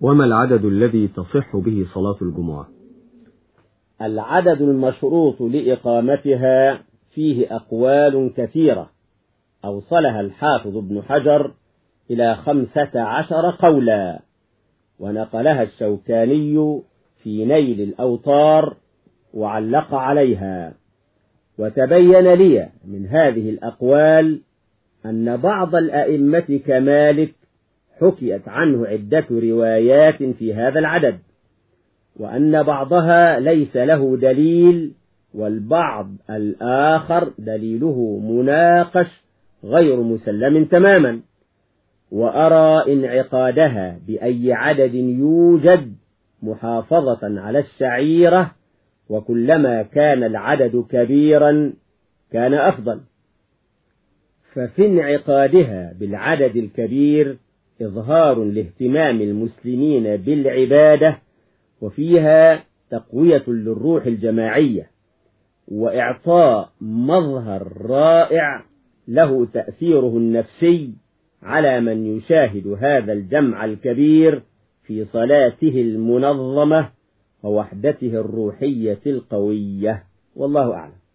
وما العدد الذي تصح به صلاة الجمعة؟ العدد المشروط لإقامتها فيه أقوال كثيرة. أوصلها الحافظ ابن حجر إلى خمسة عشر قولا ونقلها الشوكاني في نيل الأوطار وعلق عليها. وتبين لي من هذه الأقوال أن بعض الأئمة كمالك حكيت عنه عدة روايات في هذا العدد وأن بعضها ليس له دليل والبعض الآخر دليله مناقش غير مسلم تماما. وأرى انعقادها بأي عدد يوجد محافظة على الشعيرة وكلما كان العدد كبيرا كان أفضل. ففي انعقادها بالعدد الكبير إظهار لاهتمام المسلمين بالعبادة وفيها تقوية للروح الجماعية وإعطاء مظهر رائع له تأثيره النفسي على من يشاهد هذا الجمع الكبير في صلاته المنظمة ووحدته الروحية القوية. والله أعلم.